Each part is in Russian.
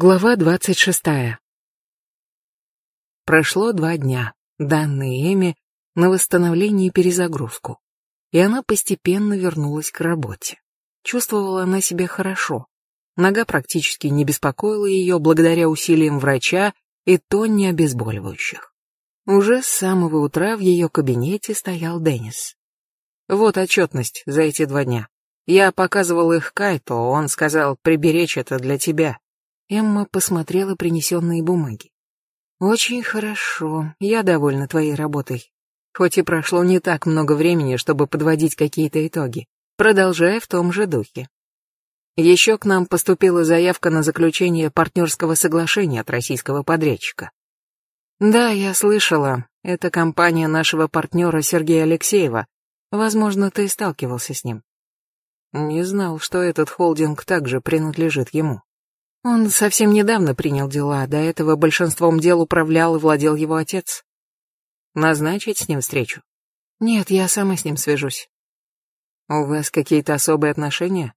Глава двадцать шестая. Прошло два дня, данные Эми на восстановление и перезагрузку, и она постепенно вернулась к работе. Чувствовала она себя хорошо. Нога практически не беспокоила ее благодаря усилиям врача и тонне обезболивающих. Уже с самого утра в ее кабинете стоял Деннис. Вот отчетность за эти два дня. Я показывал их Кайто, он сказал приберечь это для тебя. Эмма посмотрела принесенные бумаги. «Очень хорошо, я довольна твоей работой. Хоть и прошло не так много времени, чтобы подводить какие-то итоги. Продолжай в том же духе. Еще к нам поступила заявка на заключение партнерского соглашения от российского подрядчика. Да, я слышала, это компания нашего партнера Сергея Алексеева. Возможно, ты сталкивался с ним. Не знал, что этот холдинг также принадлежит ему. Он совсем недавно принял дела, до этого большинством дел управлял и владел его отец. Назначить с ним встречу? Нет, я сама с ним свяжусь. У вас какие-то особые отношения?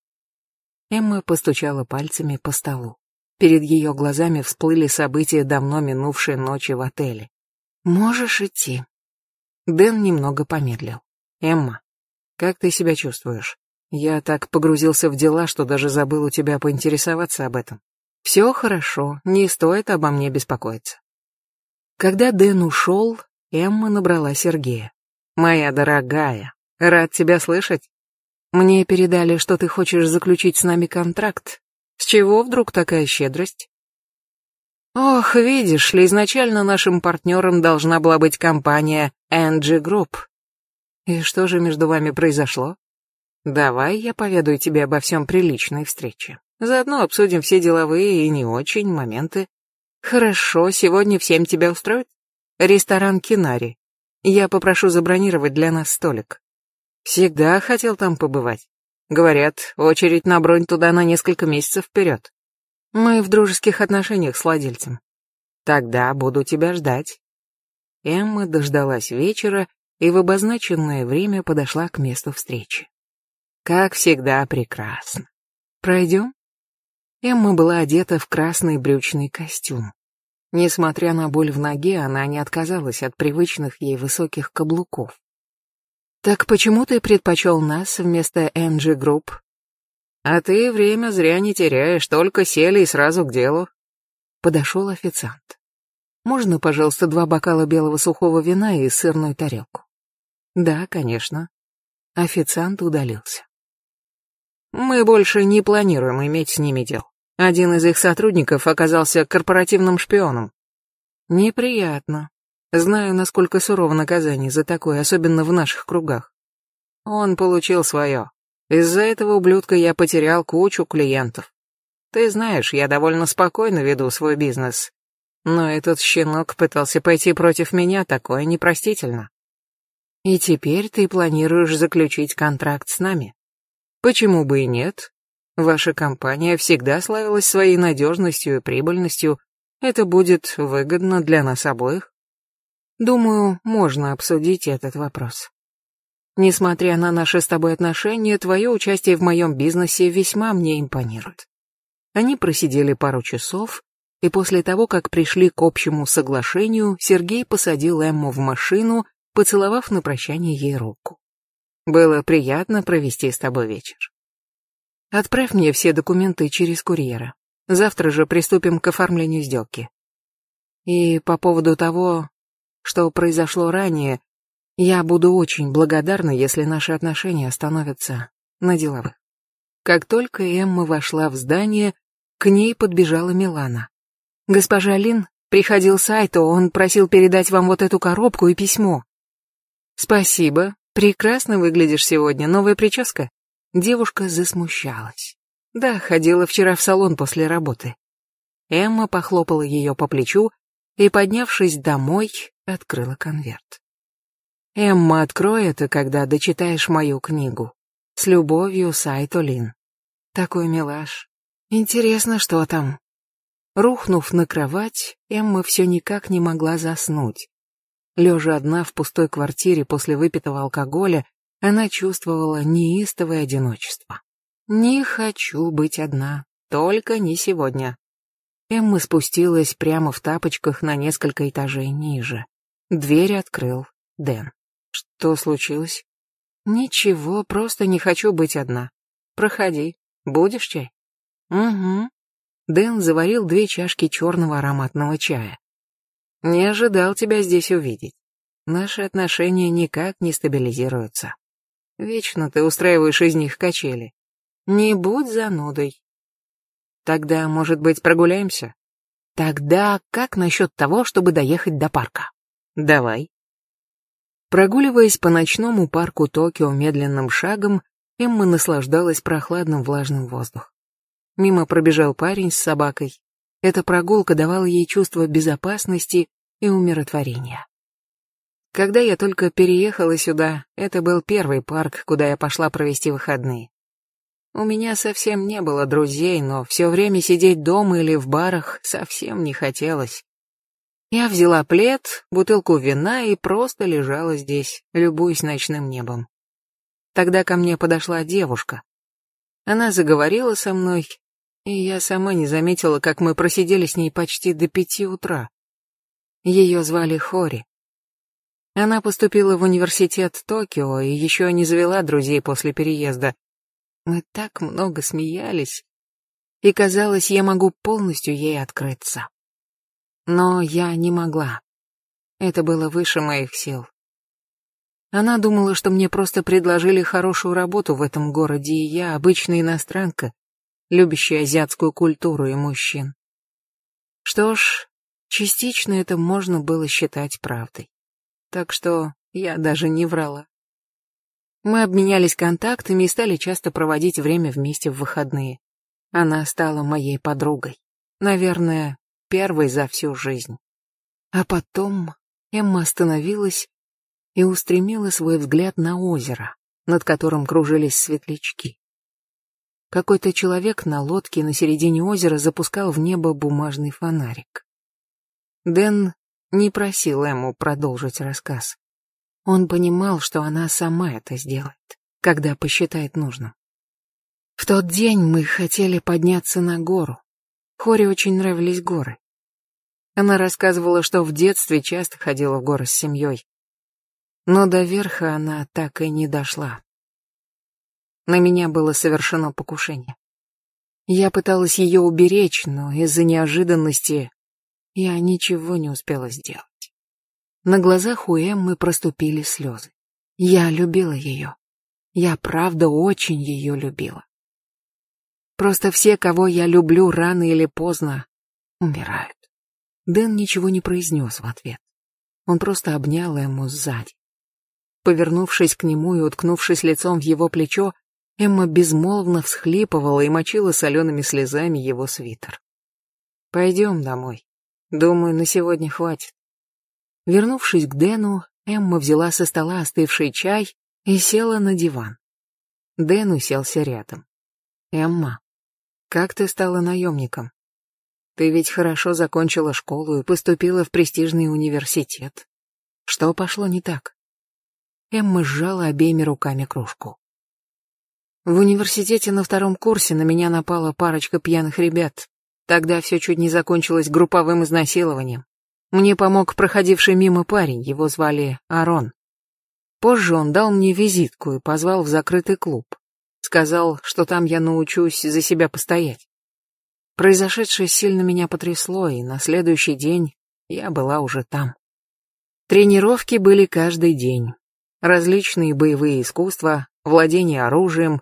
Эмма постучала пальцами по столу. Перед ее глазами всплыли события давно минувшей ночи в отеле. Можешь идти. Дэн немного помедлил. Эмма, как ты себя чувствуешь? Я так погрузился в дела, что даже забыл у тебя поинтересоваться об этом. Все хорошо, не стоит обо мне беспокоиться. Когда Дэн ушел, Эмма набрала Сергея. «Моя дорогая, рад тебя слышать. Мне передали, что ты хочешь заключить с нами контракт. С чего вдруг такая щедрость?» «Ох, видишь ли, изначально нашим партнером должна была быть компания NG Group. И что же между вами произошло? Давай я поведаю тебе обо всем при личной встрече». Заодно обсудим все деловые и не очень моменты. Хорошо, сегодня всем тебя устроит? Ресторан Кинари. Я попрошу забронировать для нас столик. Всегда хотел там побывать. Говорят, очередь на бронь туда на несколько месяцев вперед. Мы в дружеских отношениях с владельцем. Тогда буду тебя ждать. Эмма дождалась вечера и в обозначенное время подошла к месту встречи. Как всегда прекрасно. Пройдем? Эмма была одета в красный брючный костюм. Несмотря на боль в ноге, она не отказалась от привычных ей высоких каблуков. «Так почему ты предпочел нас вместо NG Group?» «А ты время зря не теряешь, только сели и сразу к делу». Подошел официант. «Можно, пожалуйста, два бокала белого сухого вина и сырную тарелку?» «Да, конечно». Официант удалился. «Мы больше не планируем иметь с ними дел. Один из их сотрудников оказался корпоративным шпионом. Неприятно. Знаю, насколько сурово наказание за такое, особенно в наших кругах. Он получил свое. Из-за этого ублюдка я потерял кучу клиентов. Ты знаешь, я довольно спокойно веду свой бизнес. Но этот щенок пытался пойти против меня, такое непростительно. И теперь ты планируешь заключить контракт с нами? Почему бы и нет? Ваша компания всегда славилась своей надежностью и прибыльностью. Это будет выгодно для нас обоих. Думаю, можно обсудить этот вопрос. Несмотря на наши с тобой отношения, твое участие в моем бизнесе весьма мне импонирует. Они просидели пару часов, и после того, как пришли к общему соглашению, Сергей посадил Эмму в машину, поцеловав на прощание ей руку. Было приятно провести с тобой вечер. Отправь мне все документы через курьера. Завтра же приступим к оформлению сделки. И по поводу того, что произошло ранее, я буду очень благодарна, если наши отношения остановятся на деловых. Как только Эмма вошла в здание, к ней подбежала Милана. «Госпожа Лин, приходил Сайто, он просил передать вам вот эту коробку и письмо». «Спасибо, прекрасно выглядишь сегодня, новая прическа?» Девушка засмущалась. Да, ходила вчера в салон после работы. Эмма похлопала ее по плечу и, поднявшись домой, открыла конверт. «Эмма, открой это, когда дочитаешь мою книгу. С любовью, Сайто Лин. Такой милаш. Интересно, что там?» Рухнув на кровать, Эмма все никак не могла заснуть. Лежа одна в пустой квартире после выпитого алкоголя, она чувствовала неистовое одиночество. «Не хочу быть одна, только не сегодня». Эмма спустилась прямо в тапочках на несколько этажей ниже. Дверь открыл Дэн. Что случилось? Ничего, просто не хочу быть одна. Проходи. Будешь чай? Угу. Дэн заварил две чашки черного ароматного чая. Не ожидал тебя здесь увидеть. Наши отношения никак не стабилизируются. Вечно ты устраиваешь из них качели. Не будь занудой. Тогда, может быть, прогуляемся? Тогда как насчет того, чтобы доехать до парка? Давай. Прогуливаясь по ночному парку Токио медленным шагом, Эмма наслаждалась прохладным влажным воздухом. Мимо пробежал парень с собакой. Эта прогулка давала ей чувство безопасности и умиротворения. Когда я только переехала сюда, это был первый парк, куда я пошла провести выходные. У меня совсем не было друзей, но все время сидеть дома или в барах совсем не хотелось. Я взяла плед, бутылку вина и просто лежала здесь, любуясь ночным небом. Тогда ко мне подошла девушка. Она заговорила со мной, и я сама не заметила, как мы просидели с ней почти до пяти утра. Ее звали Хори. Она поступила в университет Токио и еще не завела друзей после переезда. Мы так много смеялись, и казалось, я могу полностью ей открыться. Но я не могла. Это было выше моих сил. Она думала, что мне просто предложили хорошую работу в этом городе, и я обычная иностранка, любящий азиатскую культуру и мужчин. Что ж, частично это можно было считать правдой. Так что я даже не врала. Мы обменялись контактами и стали часто проводить время вместе в выходные. Она стала моей подругой. Наверное, первой за всю жизнь. А потом Эмма остановилась и устремила свой взгляд на озеро, над которым кружились светлячки. Какой-то человек на лодке на середине озера запускал в небо бумажный фонарик. Дэн не просил Эму продолжить рассказ. Он понимал, что она сама это сделает, когда посчитает нужным. В тот день мы хотели подняться на гору. Хоре очень нравились горы. Она рассказывала, что в детстве часто ходила в горы с семьей. Но до верха она так и не дошла. На меня было совершено покушение. Я пыталась ее уберечь, но из-за неожиданности я ничего не успела сделать. На глазах у Эммы проступили слезы. Я любила ее. Я правда очень ее любила. Просто все, кого я люблю, рано или поздно умирают. Дэн ничего не произнес в ответ. Он просто обнял Эмму сзади. Повернувшись к нему и уткнувшись лицом в его плечо, Эмма безмолвно всхлипывала и мочила солеными слезами его свитер. «Пойдем домой. Думаю, на сегодня хватит». Вернувшись к Дэну, Эмма взяла со стола остывший чай и села на диван. Дэн уселся рядом. «Эмма, как ты стала наемником? Ты ведь хорошо закончила школу и поступила в престижный университет. Что пошло не так?» Эмма сжала обеими руками кружку. В университете на втором курсе на меня напала парочка пьяных ребят. Тогда все чуть не закончилось групповым изнасилованием. Мне помог проходивший мимо парень, его звали Арон. Позже он дал мне визитку и позвал в закрытый клуб. Сказал, что там я научусь за себя постоять. Произошедшее сильно меня потрясло, и на следующий день я была уже там. Тренировки были каждый день. Различные боевые искусства, владение оружием,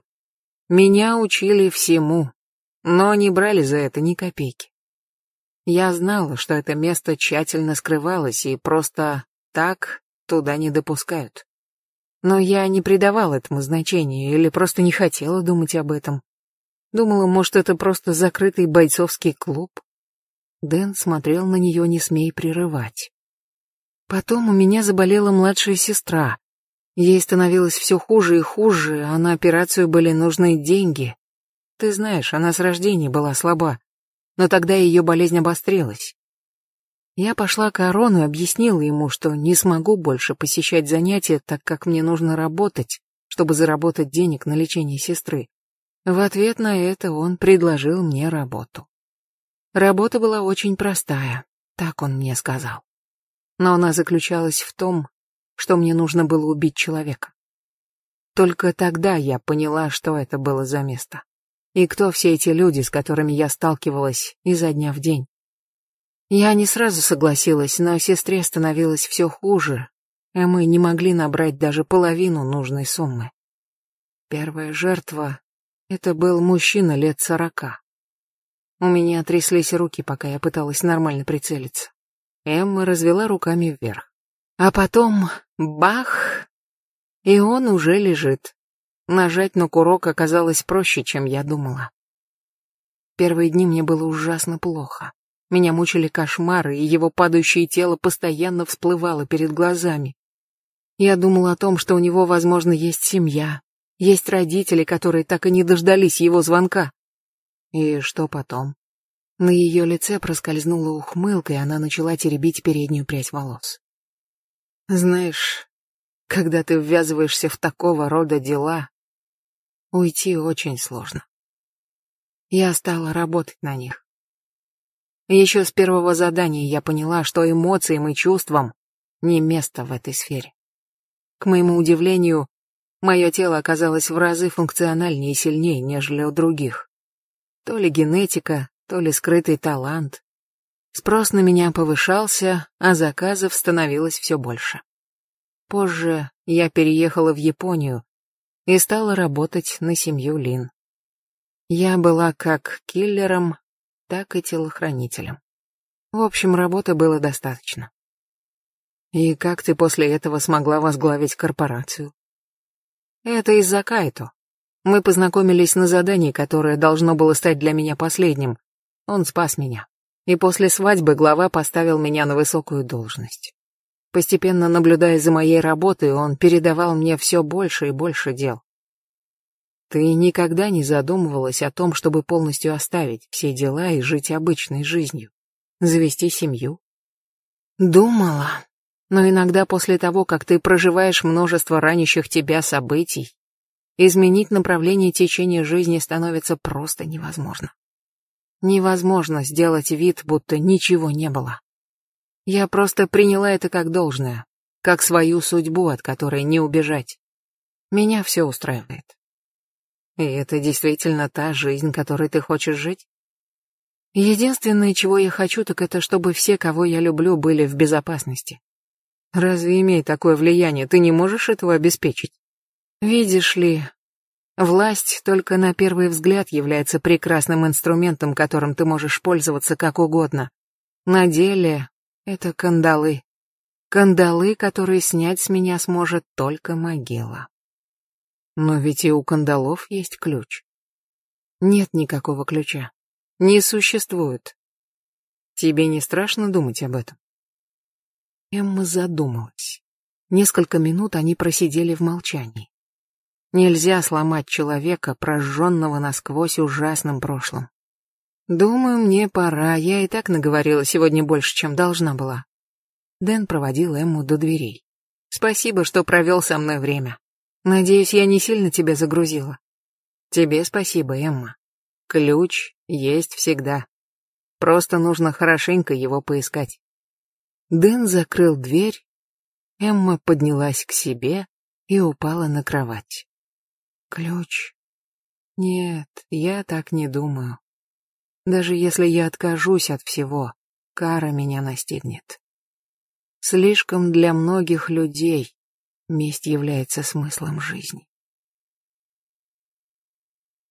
меня учили всему, но не брали за это ни копейки. Я знала, что это место тщательно скрывалось и просто так туда не допускают. Но я не придавала этому значения или просто не хотела думать об этом. Думала, может, это просто закрытый бойцовский клуб. Дэн смотрел на нее, не смей прерывать. Потом у меня заболела младшая сестра, Ей становилось все хуже и хуже, а на операцию были нужны деньги. Ты знаешь, она с рождения была слаба, но тогда ее болезнь обострилась. Я пошла к Арону и объяснила ему, что не смогу больше посещать занятия, так как мне нужно работать, чтобы заработать денег на лечение сестры. В ответ на это он предложил мне работу. Работа была очень простая, так он мне сказал. Но она заключалась в том, что мне нужно было убить человека. Только тогда я поняла, что это было за место. И кто все эти люди, с которыми я сталкивалась изо дня в день. Я не сразу согласилась, но сестре становилось все хуже, и мы не могли набрать даже половину нужной суммы. Первая жертва — это был мужчина лет сорока. У меня тряслись руки, пока я пыталась нормально прицелиться. Эмма развела руками вверх. А потом бах, и он уже лежит. Нажать на курок оказалось проще, чем я думала. Первые дни мне было ужасно плохо. Меня мучили кошмары, и его падающее тело постоянно всплывало перед глазами. Я думала о том, что у него, возможно, есть семья, есть родители, которые так и не дождались его звонка. И что потом? На ее лице проскользнула ухмылка, и она начала теребить переднюю прядь волос. Знаешь, когда ты ввязываешься в такого рода дела, уйти очень сложно. Я стала работать на них. Еще с первого задания я поняла, что эмоциям и чувствам не место в этой сфере. К моему удивлению, мое тело оказалось в разы функциональнее и сильнее, нежели у других. То ли генетика, то ли скрытый талант. Спрос на меня повышался, а заказов становилось все больше. Позже я переехала в Японию и стала работать на семью Лин. Я была как киллером, так и телохранителем. В общем, работы было достаточно. И как ты после этого смогла возглавить корпорацию? Это из-за Кайто. Мы познакомились на задании, которое должно было стать для меня последним. Он спас меня. И после свадьбы глава поставил меня на высокую должность. Постепенно наблюдая за моей работой, он передавал мне все больше и больше дел. Ты никогда не задумывалась о том, чтобы полностью оставить все дела и жить обычной жизнью? Завести семью? Думала. Но иногда после того, как ты проживаешь множество ранящих тебя событий, изменить направление течения жизни становится просто невозможно. Невозможно сделать вид, будто ничего не было. Я просто приняла это как должное, как свою судьбу, от которой не убежать. Меня все устраивает. И это действительно та жизнь, которой ты хочешь жить? Единственное, чего я хочу, так это чтобы все, кого я люблю, были в безопасности. Разве имея такое влияние, ты не можешь этого обеспечить? Видишь ли, власть только на первый взгляд является прекрасным инструментом, которым ты можешь пользоваться как угодно. На деле это кандалы. Кандалы, которые снять с меня сможет только могила. Но ведь и у кандалов есть ключ. Нет никакого ключа. Не существует. Тебе не страшно думать об этом? Эмма задумалась. Несколько минут они просидели в молчании. Нельзя сломать человека, прожженного насквозь ужасным прошлым. Думаю, мне пора, я и так наговорила сегодня больше, чем должна была. Дэн проводил Эмму до дверей. Спасибо, что провел со мной время. Надеюсь, я не сильно тебя загрузила. Тебе спасибо, Эмма. Ключ есть всегда. Просто нужно хорошенько его поискать. Дэн закрыл дверь. Эмма поднялась к себе и упала на кровать. Ключ? Нет, я так не думаю. Даже если я откажусь от всего, кара меня настигнет. Слишком для многих людей Месть является смыслом жизни.